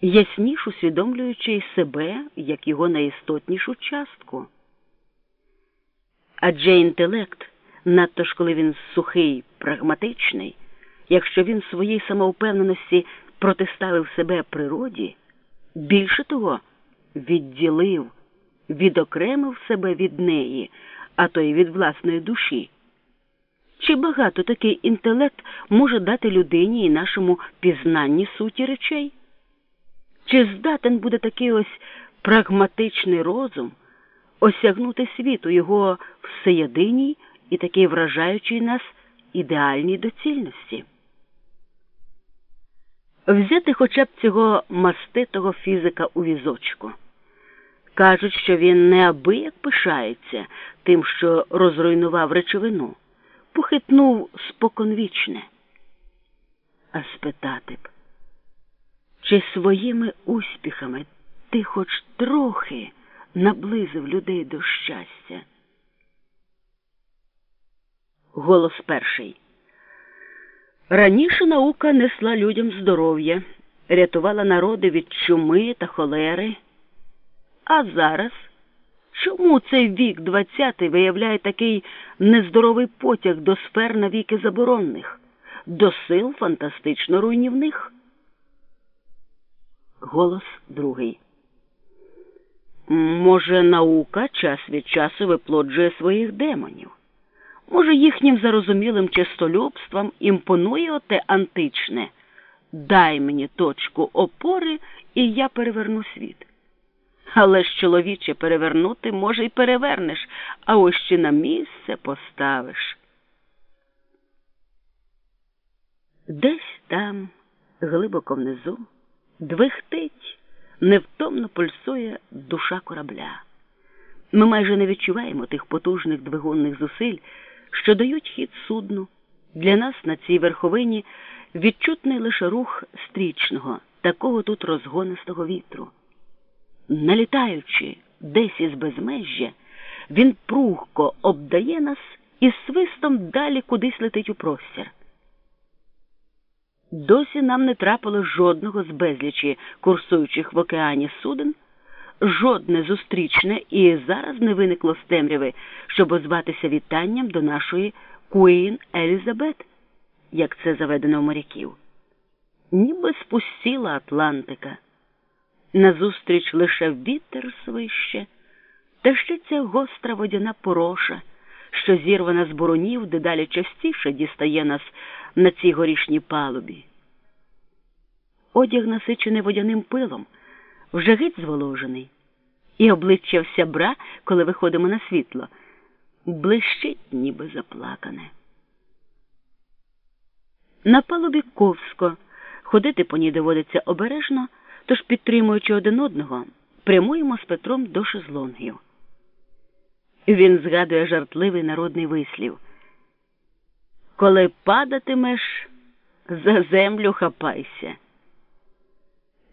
ясніш усвідомлюючи й себе як його найістотнішу частку. Адже інтелект, надто ж коли він сухий, прагматичний, якщо він своїй самовпевненості протиставив себе природі, більше того, відділив, відокремив себе від неї, а то й від власної душі. Чи багато такий інтелект може дати людині і нашому пізнанні суті речей? Чи здатен буде такий ось прагматичний розум осягнути світу його всеєдиній і такий вражаючий нас ідеальній доцільності? Взяти хоча б цього маститого фізика у візочку. Кажуть, що він неабияк пишається тим, що розруйнував речовину, похитнув споконвічне. А спитати б, чи своїми успіхами ти хоч трохи наблизив людей до щастя? Голос перший. Раніше наука несла людям здоров'я, рятувала народи від чуми та холери. А зараз чому цей вік двадцятий виявляє такий нездоровий потяг до сфер навіки заборонних, до сил фантастично руйнівних? Голос другий. Може, наука час від часу виплоджує своїх демонів? Може, їхнім зарозумілим чистолюбством імпонує оте античне дай мені точку опори, і я переверну світ. Але ж чоловіче перевернути, може, й перевернеш, а ось ще на місце поставиш. Десь там, глибоко внизу, двихтить, невтомно пульсує душа корабля. Ми майже не відчуваємо тих потужних двигунних зусиль, що дають хід судну. Для нас на цій верховині відчутний лише рух стрічного, такого тут розгонистого вітру. Налітаючи десь із безмежжя, він прухко обдає нас і свистом далі кудись летить у простір. Досі нам не трапило жодного з безлічі курсуючих в океані суден, жодне зустрічне і зараз не виникло з темряви, щоб озватися вітанням до нашої Куїн Елізабет, як це заведено в моряків. Ніби спустіла Атлантика. Назустріч лише вітер свище, та ще ця гостра водяна пороша, що зірвана з боронів, дедалі частіше дістає нас на цій горішній палубі. Одяг насичений водяним пилом, вже геть зволожений, і обличчя вся бра, коли виходимо на світло, блищить, ніби заплакане. На палубі ковсько, ходити по ній доводиться обережно, тож, підтримуючи один одного, прямуємо з Петром до шезлонгів. Він згадує жартливий народний вислів. Коли падатимеш, за землю хапайся.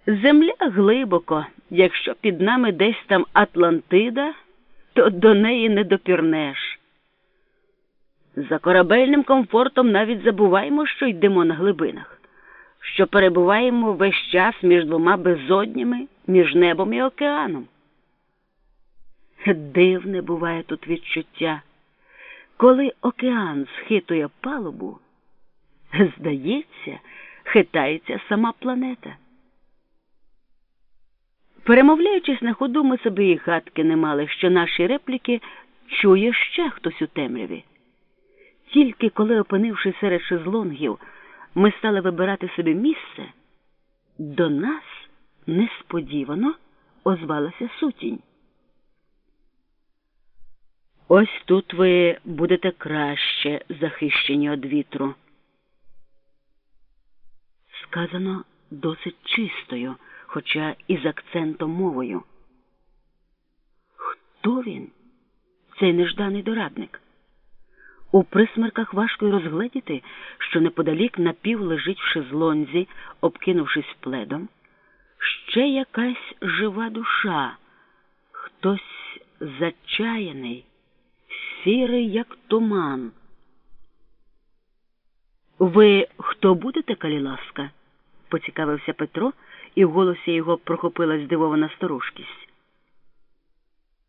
Земля глибоко, якщо під нами десь там Атлантида, то до неї не допірнеш. За корабельним комфортом навіть забуваємо, що йдемо на глибинах, що перебуваємо весь час між двома безоднями, між небом і океаном. Дивне буває тут відчуття. Коли океан схитує палубу, здається, хитається сама планета. Перемовляючись на ходу, ми собі і гадки не мали, що наші репліки чує ще хтось у темряві. Тільки коли, опинившись серед шезлонгів, ми стали вибирати собі місце, до нас несподівано озвалася сутінь. Ось тут ви будете краще захищені від вітру. Сказано досить чистою, хоча і з акцентом мовою. Хто він, цей нежданий дорадник? У присмерках важко й розгледіти, що неподалік напів лежить в шезлонзі, обкинувшись пледом, ще якась жива душа, хтось зачаяний сірий, як туман. Ви хто будете, калі ласка? поцікавився Петро і в голосі його прохопила здивована сторожкість.